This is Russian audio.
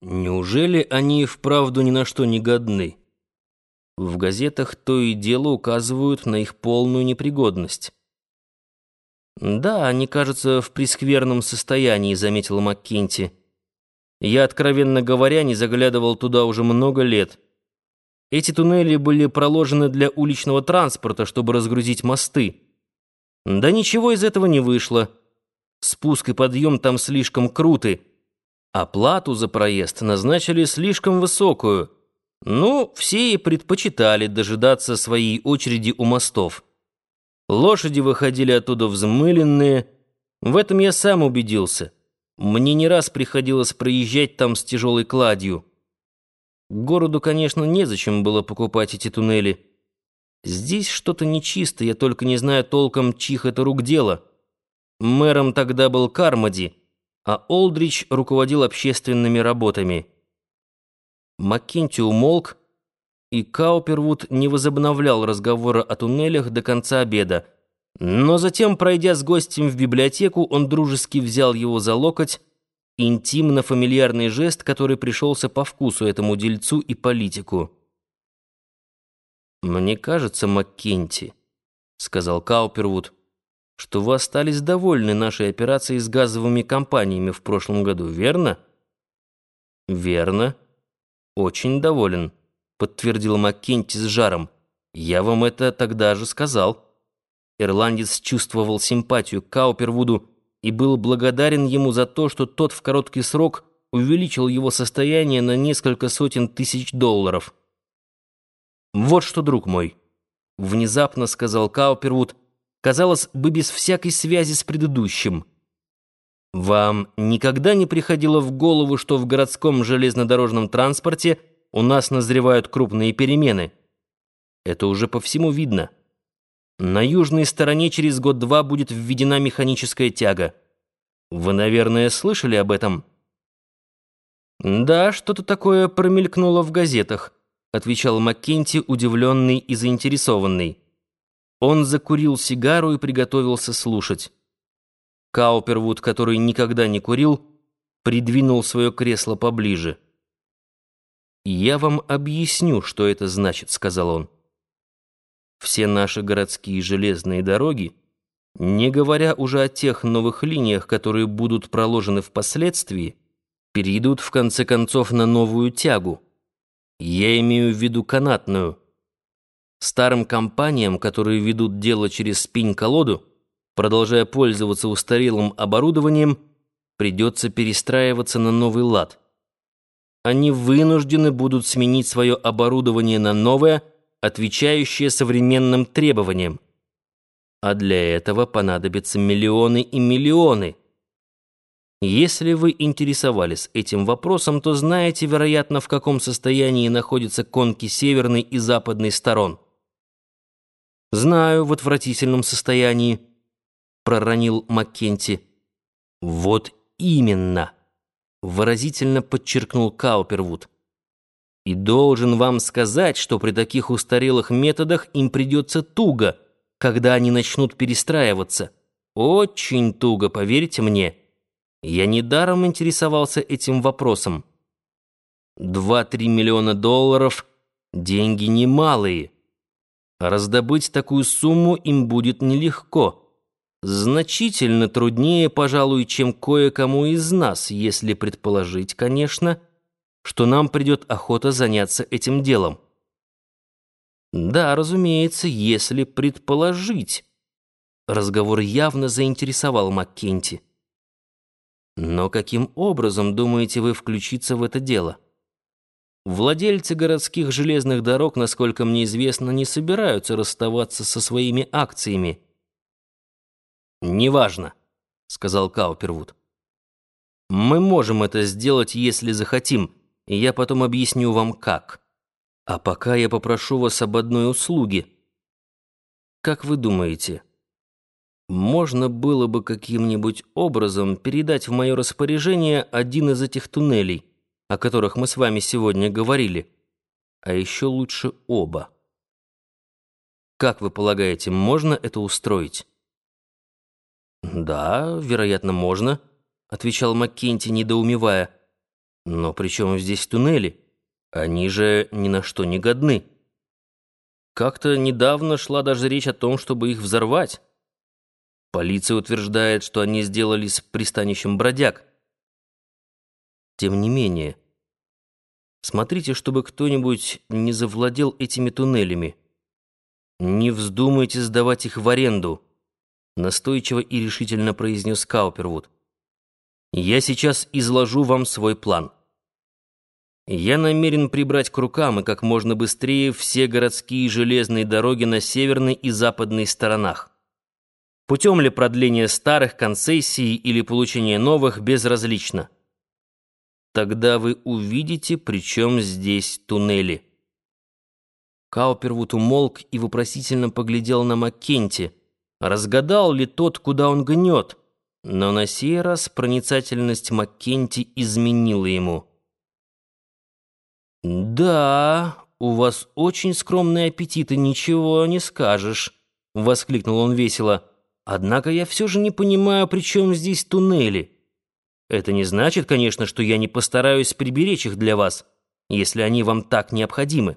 Неужели они вправду ни на что не годны? В газетах то и дело указывают на их полную непригодность. «Да, они, кажется, в прескверном состоянии», — заметила Маккинти. «Я, откровенно говоря, не заглядывал туда уже много лет. Эти туннели были проложены для уличного транспорта, чтобы разгрузить мосты. Да ничего из этого не вышло. Спуск и подъем там слишком круты». Оплату за проезд назначили слишком высокую. Ну, все и предпочитали дожидаться своей очереди у мостов. Лошади выходили оттуда взмыленные. В этом я сам убедился. Мне не раз приходилось проезжать там с тяжелой кладью. Городу, конечно, незачем было покупать эти туннели. Здесь что-то нечисто, я только не знаю толком, чьих это рук дело. Мэром тогда был Кармоди — а Олдрич руководил общественными работами. Маккенти умолк, и Каупервуд не возобновлял разговора о туннелях до конца обеда. Но затем, пройдя с гостем в библиотеку, он дружески взял его за локоть, интимно-фамильярный жест, который пришелся по вкусу этому дельцу и политику. «Мне кажется, Маккенти», — сказал Каупервуд, — что вы остались довольны нашей операцией с газовыми компаниями в прошлом году, верно? Верно. Очень доволен, подтвердил Маккенти с жаром. Я вам это тогда же сказал. Ирландец чувствовал симпатию к Каупервуду и был благодарен ему за то, что тот в короткий срок увеличил его состояние на несколько сотен тысяч долларов. «Вот что, друг мой», — внезапно сказал Каупервуд, — казалось бы, без всякой связи с предыдущим. Вам никогда не приходило в голову, что в городском железнодорожном транспорте у нас назревают крупные перемены? Это уже по всему видно. На южной стороне через год-два будет введена механическая тяга. Вы, наверное, слышали об этом? Да, что-то такое промелькнуло в газетах, отвечал Маккенти, удивленный и заинтересованный. Он закурил сигару и приготовился слушать. Каупервуд, который никогда не курил, придвинул свое кресло поближе. «Я вам объясню, что это значит», — сказал он. «Все наши городские железные дороги, не говоря уже о тех новых линиях, которые будут проложены впоследствии, перейдут в конце концов на новую тягу. Я имею в виду канатную» Старым компаниям, которые ведут дело через спинь-колоду, продолжая пользоваться устарелым оборудованием, придется перестраиваться на новый лад. Они вынуждены будут сменить свое оборудование на новое, отвечающее современным требованиям. А для этого понадобятся миллионы и миллионы. Если вы интересовались этим вопросом, то знаете, вероятно, в каком состоянии находятся конки северной и западной сторон. «Знаю, в отвратительном состоянии», — проронил Маккенти. «Вот именно», — выразительно подчеркнул Каупервуд. «И должен вам сказать, что при таких устарелых методах им придется туго, когда они начнут перестраиваться. Очень туго, поверьте мне. Я недаром интересовался этим вопросом. Два-три миллиона долларов — деньги немалые». Раздобыть такую сумму им будет нелегко. Значительно труднее, пожалуй, чем кое-кому из нас, если предположить, конечно, что нам придет охота заняться этим делом. Да, разумеется, если предположить. Разговор явно заинтересовал Маккенти. Но каким образом, думаете вы, включиться в это дело? Владельцы городских железных дорог, насколько мне известно, не собираются расставаться со своими акциями. «Неважно», — сказал Каупервуд. «Мы можем это сделать, если захотим, и я потом объясню вам, как. А пока я попрошу вас об одной услуге. Как вы думаете, можно было бы каким-нибудь образом передать в мое распоряжение один из этих туннелей?» О которых мы с вами сегодня говорили, а еще лучше оба. Как вы полагаете, можно это устроить? Да, вероятно, можно, отвечал Маккенти, недоумевая. Но при чем здесь туннели? Они же ни на что не годны. Как-то недавно шла даже речь о том, чтобы их взорвать. Полиция утверждает, что они сделались пристанищем бродяг. Тем не менее, смотрите, чтобы кто-нибудь не завладел этими туннелями. Не вздумайте сдавать их в аренду, настойчиво и решительно произнес Каупервуд. Я сейчас изложу вам свой план. Я намерен прибрать к рукам и как можно быстрее все городские железные дороги на северной и западной сторонах. Путем ли продления старых концессий или получения новых безразлично. Тогда вы увидите, при чем здесь туннели. Каупервуд умолк и вопросительно поглядел на Маккенти. Разгадал ли тот, куда он гнет? Но на сей раз проницательность Маккенти изменила ему. «Да, у вас очень скромный аппетит, и ничего не скажешь», — воскликнул он весело. «Однако я все же не понимаю, при чем здесь туннели. Это не значит, конечно, что я не постараюсь приберечь их для вас, если они вам так необходимы».